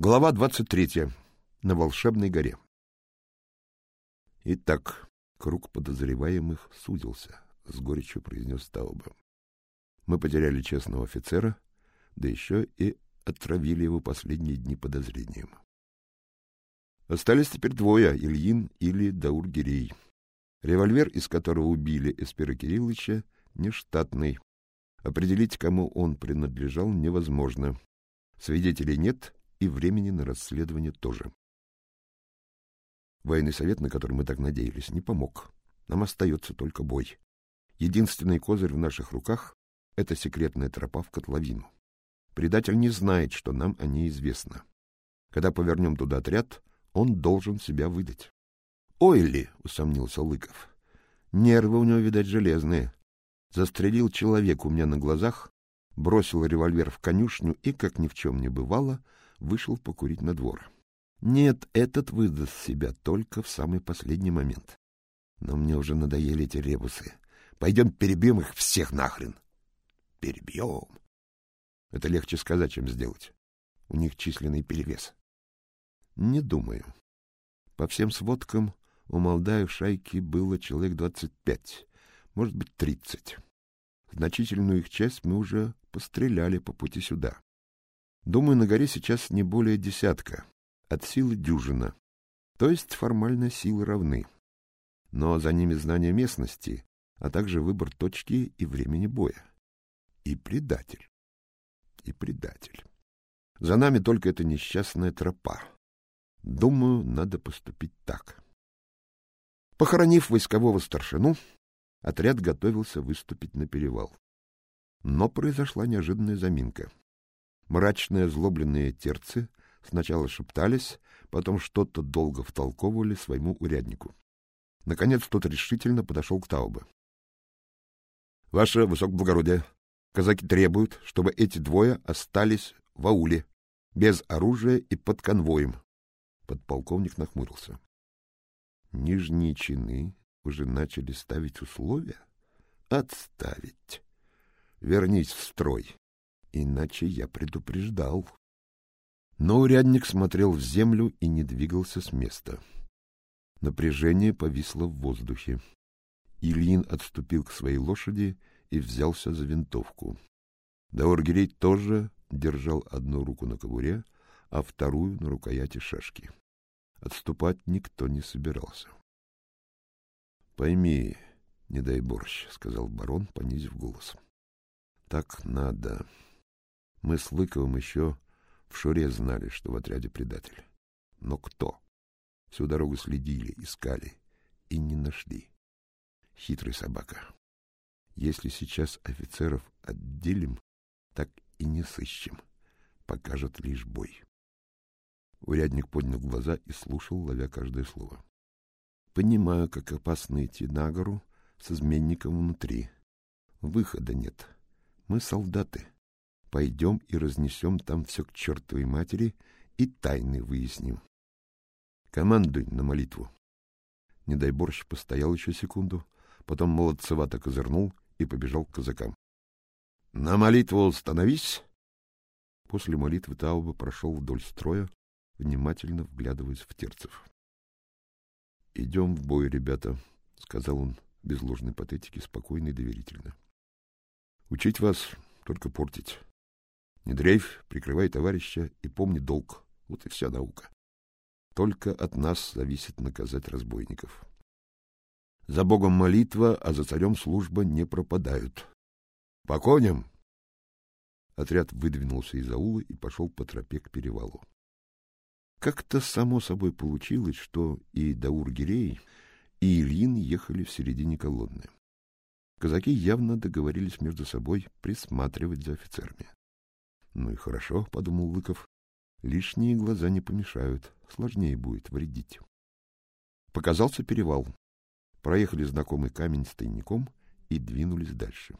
Глава 23. На волшебной горе. Итак, круг подозреваемых сузился, с горечью произнес Тауба. Мы потеряли честного офицера, да еще и отравили его последние дни подозрением. Остались теперь двое, Ильин или Даур-Гирей. Револьвер, из которого убили Эспера Кирилловича, нештатный. Определить, кому он принадлежал, невозможно. Свидетелей нет, и времени на расследование тоже. Военный совет, на который мы так надеялись, не помог. Нам остается только бой. Единственный козырь в наших руках — это секретная тропа в котловину. Предатель не знает, что нам о ней известно. Когда повернем туда отряд, он должен себя выдать. — Ой ли, — усомнился Лыков, — нервы у него, видать, железные. Застрелил человек у меня на глазах, бросил револьвер в конюшню и, как ни в чем не бывало, — вышел покурить на двор. Нет, этот выдаст себя только в самый последний момент. Но мне уже надоели эти ребусы. Пойдем перебьем их всех нахрен. Перебьем. Это легче сказать, чем сделать. У них численный перевес. Не думаю. По всем сводкам у Молдаев шайки было человек двадцать пять, может быть, тридцать. Значительную их часть мы уже постреляли по пути сюда. Думаю, на горе сейчас не более десятка, от силы дюжина, то есть формально силы равны. Но за ними знание местности, а также выбор точки и времени боя. И предатель. И предатель. За нами только эта несчастная тропа. Думаю, надо поступить так. Похоронив войскового старшину, отряд готовился выступить на перевал. Но произошла неожиданная заминка. Мрачные злобленные терцы сначала шептались, потом что-то долго втолковывали своему уряднику. Наконец тот решительно подошел к Таубе. — Ваше высокоблагородие, казаки требуют, чтобы эти двое остались в ауле, без оружия и под конвоем. Подполковник нахмурился. — Нижние чины уже начали ставить условия? — Отставить. Вернись в строй. Иначе я предупреждал. Но урядник смотрел в землю и не двигался с места. Напряжение повисло в воздухе. Ильин отступил к своей лошади и взялся за винтовку. Даургирей тоже держал одну руку на кобуре, а вторую на рукояти шашки. Отступать никто не собирался. — Пойми, не дай борщ, — сказал барон, понизив голос. — Так надо. Мы с Лыковым еще в Шуре знали, что в отряде предатель. Но кто? Всю дорогу следили, искали и не нашли. Хитрый собака. Если сейчас офицеров отделим, так и не сыщем. Покажет лишь бой. Урядник поднял глаза и слушал, ловя каждое слово. Понимаю, как опасно идти на гору с изменником внутри. Выхода нет. Мы солдаты. Пойдем и разнесем там все к чертовой матери и тайны выясним. Командуй на молитву. Не дай борщ постоял еще секунду, потом молодцевато козырнул и побежал к казакам. — На молитву становись! После молитвы Тауба прошел вдоль строя, внимательно вглядываясь в терцев. — Идем в бой, ребята, — сказал он без ложной патетики, спокойно и доверительно. — Учить вас только портить. Не дрейф, прикрывай товарища и помни долг. Вот и вся наука. Только от нас зависит наказать разбойников. За Богом молитва, а за царем служба не пропадают. По коням! Отряд выдвинулся из аула и пошел по тропе к перевалу. Как-то само собой получилось, что и Даур-Гирей, и Ильин ехали в середине колонны. Казаки явно договорились между собой присматривать за офицерами. Ну и хорошо, подумал Лыков. Лишние глаза не помешают, сложнее будет вредить. Показался перевал. Проехали знакомый камень с тайником и двинулись дальше.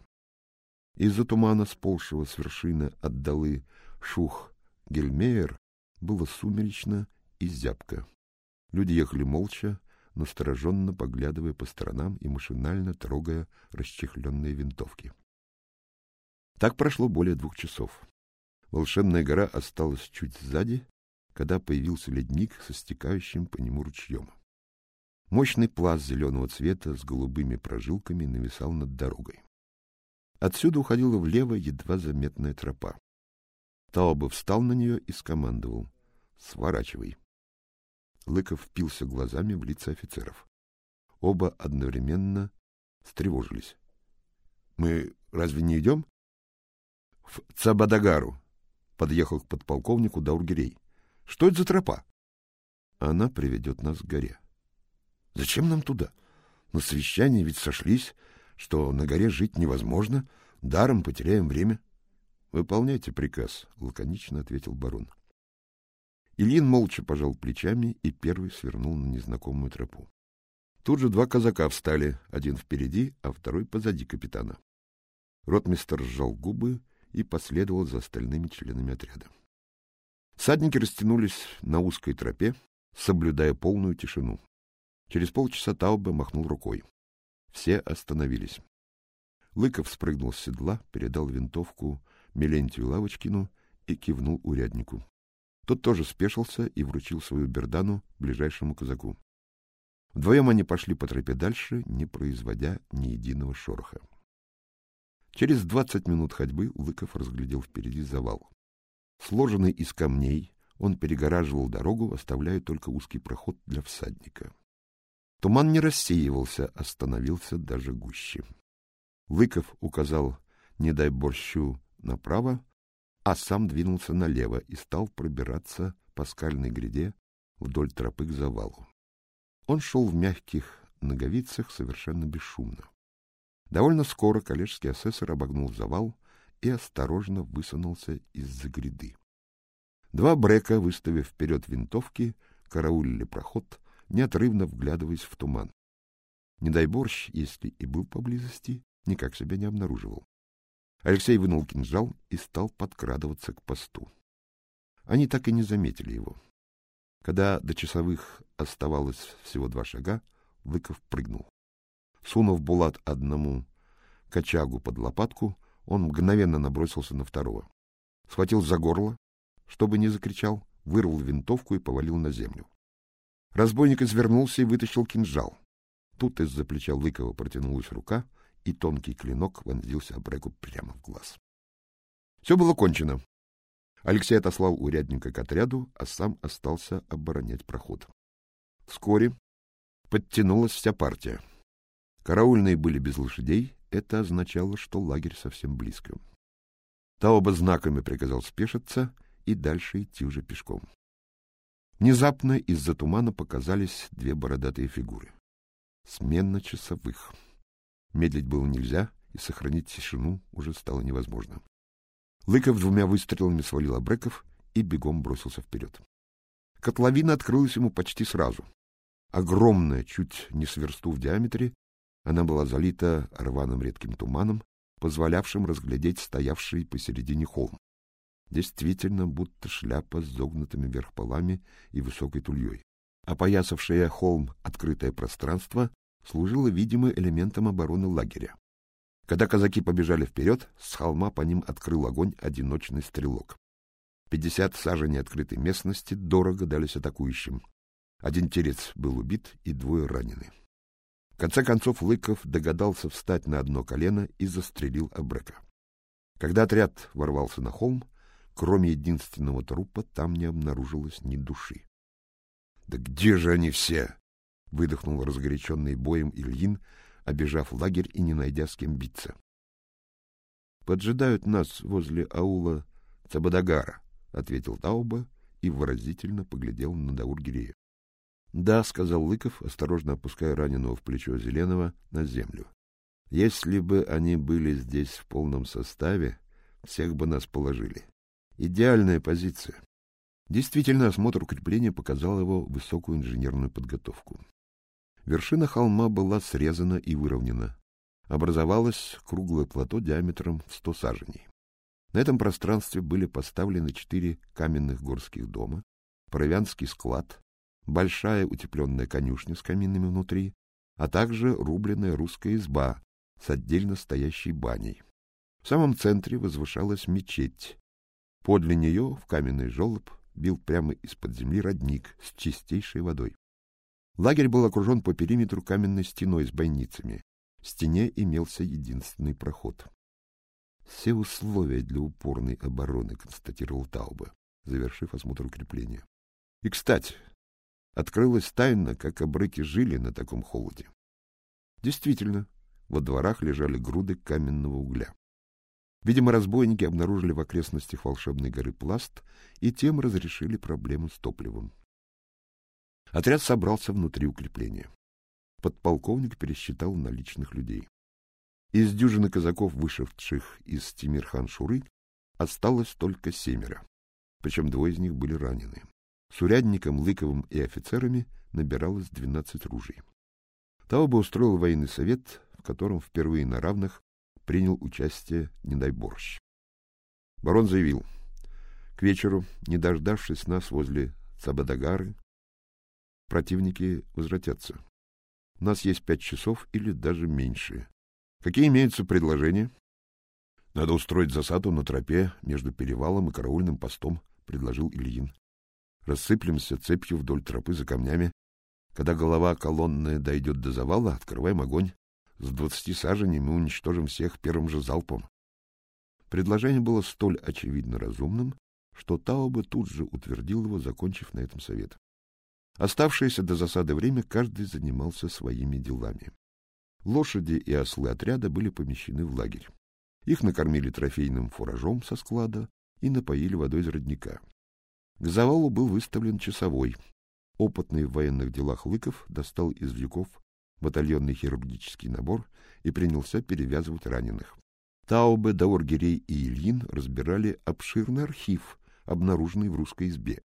Из-за тумана, сползшего с вершины отдалы шух Гельмейер, было сумеречно и зябко. Люди ехали молча, настороженно поглядывая по сторонам и машинально трогая расчехленные винтовки. Так прошло более двух часов. Волшебная гора осталась чуть сзади, когда появился ледник со стекающим по нему ручьем. Мощный пласт зеленого цвета с голубыми прожилками нависал над дорогой. Отсюда уходила влево едва заметная тропа. Тауба встал на нее и скомандовал. — Сворачивай. Лыков впился глазами в лица офицеров. Оба одновременно встревожились. — Мы разве не идем? — В Цабадагару, — подъехал к подполковнику Даургирей. — Что это за тропа? — Она приведет нас к горе. — Зачем нам туда? На совещании ведь сошлись, что на горе жить невозможно, даром потеряем время. — Выполняйте приказ, — лаконично ответил барон. Ильин молча пожал плечами и первый свернул на незнакомую тропу. Тут же два казака встали, один впереди, а второй позади капитана. Ротмистер сжал губы и последовал за остальными членами отряда. Садники растянулись на узкой тропе, соблюдая полную тишину. Через полчаса Тауба махнул рукой. Все остановились. Лыков спрыгнул с седла, передал винтовку Мелентию Лавочкину и кивнул уряднику. Тот тоже спешился и вручил свою бердану ближайшему казаку. Вдвоем они пошли по тропе дальше, не производя ни единого шороха. Через двадцать минут ходьбы Лыков разглядел впереди завал. Сложенный из камней, он перегораживал дорогу, оставляя только узкий проход для всадника. Туман не рассеивался, остановился даже гуще. Лыков указал «не дай борщу» направо, а сам двинулся налево и стал пробираться по скальной гряде вдоль тропы к завалу. Он шел в мягких ноговицах совершенно бесшумно. Довольно скоро коллежский асессор обогнул завал и осторожно высунулся из-за гряды. Два брека, выставив вперед винтовки, караулили проход, неотрывно вглядываясь в туман. Не дай борщ, если и был поблизости, никак себя не обнаруживал. Алексей вынул кинжал и стал подкрадываться к посту. Они так и не заметили его. Когда до часовых оставалось всего два шага, Лыков прыгнул. Сунув Булат одному кочагу под лопатку, он мгновенно набросился на второго. Схватил за горло, чтобы не закричал, вырвал винтовку и повалил на землю. Разбойник извернулся и вытащил кинжал. Тут из-за плеча Лыкова протянулась рука, и тонкий клинок вонзился Абреку прямо в глаз. Все было кончено. Алексей отослал урядника к отряду, а сам остался оборонять проход. Вскоре подтянулась вся партия. Караульные были без лошадей, это означало, что лагерь совсем близко. Тауба знаками приказал спешиться и дальше идти уже пешком. Внезапно из-за тумана показались две бородатые фигуры. Смена часовых. Медлить было нельзя, и сохранить тишину уже стало невозможно. Лыков двумя выстрелами свалил Абреков и бегом бросился вперед. Котловина открылась ему почти сразу. Огромная, чуть не с версту в диаметре, она была залита рваным редким туманом, позволявшим разглядеть стоявший посередине холм. Действительно, будто шляпа с загнутыми вверх полами и высокой тульей. Опоясавшее холм открытое пространство служило видимо элементом обороны лагеря. Когда казаки побежали вперед, с холма по ним открыл огонь одиночный стрелок. Пятьдесят саженей открытой местности дорого дались атакующим. Один терец был убит и двое ранены. Конце концов Лыков догадался встать на одно колено и застрелил Абрека. Когда отряд ворвался на холм, кроме единственного трупа там не обнаружилось ни души. — Да где же они все? — выдохнул разгоряченный боем Ильин, обежав лагерь и не найдя с кем биться. — Поджидают нас возле аула Цабадагара, — ответил Тауба и выразительно поглядел на Даургирея. — Да, — сказал Лыков, осторожно опуская раненого в плечо Зеленого на землю. — Если бы они были здесь в полном составе, всех бы нас положили. Идеальная позиция. Действительно, осмотр укрепления показал его высокую инженерную подготовку. Вершина холма была срезана и выровнена. Образовалось круглое плато диаметром в сто саженей. На этом пространстве были поставлены четыре каменных горских дома, паровянский склад, большая утепленная конюшня с каминами внутри, а также рубленная русская изба с отдельно стоящей баней. В самом центре возвышалась мечеть. Подле нее в каменный желоб бил прямо из-под земли родник с чистейшей водой. Лагерь был окружен по периметру каменной стеной с бойницами. В стене имелся единственный проход. Все условия для упорной обороны, констатировал Таубе, завершив осмотр укрепления. И, кстати, открылась тайна, как обрыки жили на таком холоде. Действительно, во дворах лежали груды каменного угля. Видимо, разбойники обнаружили в окрестностях волшебной горы пласт и тем разрешили проблему с топливом. Отряд собрался внутри укрепления. Подполковник пересчитал наличных людей. Из дюжины казаков, вышедших из Тимирхан-Шуры, осталось только семеро, причем двое из них были ранены. С урядником, Лыковым и офицерами набиралось двенадцать ружей. Тауба устроил военный совет, в котором впервые на равных принял участие Недайборщ. Барон заявил, к вечеру, не дождавшись нас возле Цабадагары, противники возвратятся. У нас есть пять часов или даже меньше. Какие имеются предложения? Надо устроить засаду на тропе между перевалом и караульным постом, предложил Ильин. Рассыплемся цепью вдоль тропы за камнями. Когда голова колонны дойдет до завала, открываем огонь. С двадцати саженей мы уничтожим всех первым же залпом. Предложение было столь очевидно разумным, что Таубе тут же утвердил его, закончив на этом совет. Оставшееся до засады время каждый занимался своими делами. Лошади и ослы отряда были помещены в лагерь. Их накормили трофейным фуражом со склада и напоили водой из родника. К завалу был выставлен часовой. Опытный в военных делах Лыков достал из вьюков батальонный хирургический набор и принялся перевязывать раненых. Таубе, Даургерей и Ильин разбирали обширный архив, обнаруженный в русской избе.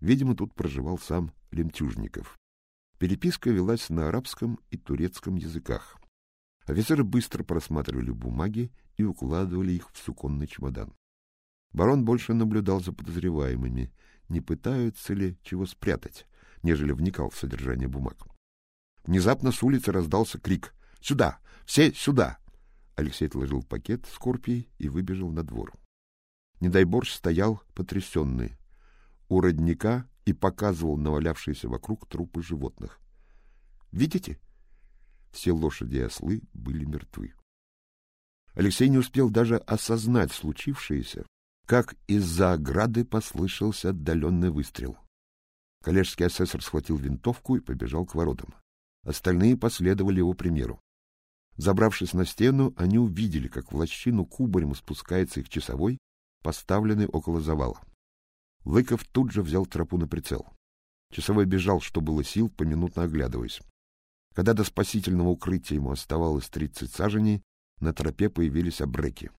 Видимо, тут проживал сам Лемтюжников. Переписка велась на арабском и турецком языках. Офицеры быстро просматривали бумаги и укладывали их в суконный чемодан. Барон больше наблюдал за подозреваемыми, не пытаются ли чего спрятать, нежели вникал в содержание бумаг. Внезапно с улицы раздался крик «Сюда! Все сюда!» Алексей отложил пакет с корпией и выбежал на двор. Недайборщ стоял потрясенный. У родника и показывал навалявшиеся вокруг трупы животных. Видите? Все лошади и ослы были мертвы. Алексей не успел даже осознать случившееся, как из-за ограды послышался отдаленный выстрел. Коллежский асессор схватил винтовку и побежал к воротам. Остальные последовали его примеру. Забравшись на стену, они увидели, как в лощину кубарем спускается их часовой, поставленный около завала. Лыков тут же взял тропу на прицел. Часовой бежал, что было сил, поминутно оглядываясь. Когда до спасительного укрытия ему оставалось тридцать саженей, на тропе появились обреки.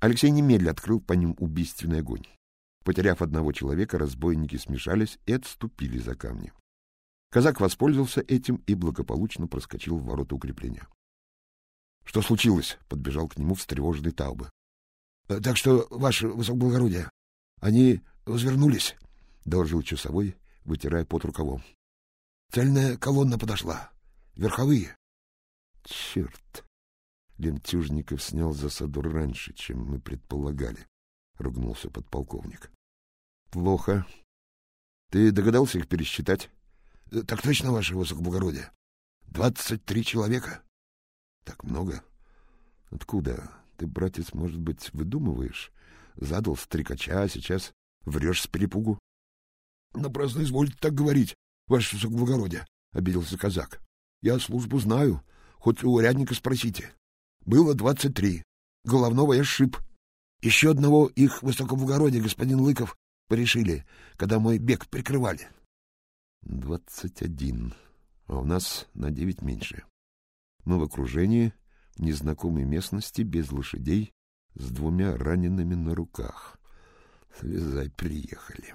Алексей немедля открыл по ним убийственный огонь. Потеряв одного человека, разбойники смешались и отступили за камни. Казак воспользовался этим и благополучно проскочил в ворота укрепления. — Что случилось? — подбежал к нему встревоженный Таубы. — Так что, ваше высокоблагородие, они Возвернулись, — доложил часовой, вытирая под рукавом. — Цельная колонна подошла. Верховые. — Черт! Лемтюжников снял засаду раньше, чем мы предполагали, — ругнулся подполковник. — Плохо. Ты догадался их пересчитать? — Так точно, ваше высокоблагородие. Двадцать три человека. — Так много? — Откуда? Ты, братец, может быть, выдумываешь? Задал стрекача, а сейчас Врешь с перепугу. — Напрасно извольте так говорить, ваше высокоблагородие, — обиделся казак. — Я службу знаю, хоть у урядника спросите. Было двадцать три. Головного я сшиб. Еще одного их высокоблагородия, господин Лыков, порешили, когда мой бег прикрывали. — Двадцать один, а у нас на девять меньше. Мы в окружении, в незнакомой местности, без лошадей, с двумя ранеными на руках. Слезай, приехали.